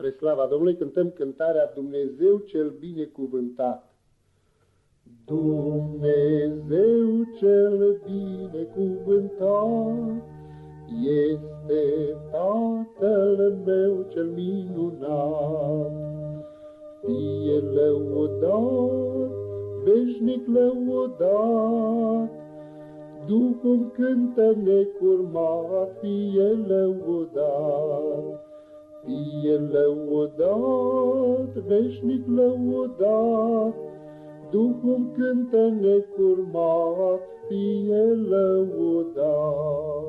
Spre slava Domnului cântăm cântarea Dumnezeu cel binecuvântat. Dumnezeu cel binecuvântat este Tatăl meu cel minunat. Fie lăudat, veșnic lăudat, Duhul cântă necurmat, fie lăudat. Fie lăudat, veșnic lăudat, Duhul cântă necurmat, fie lăudat.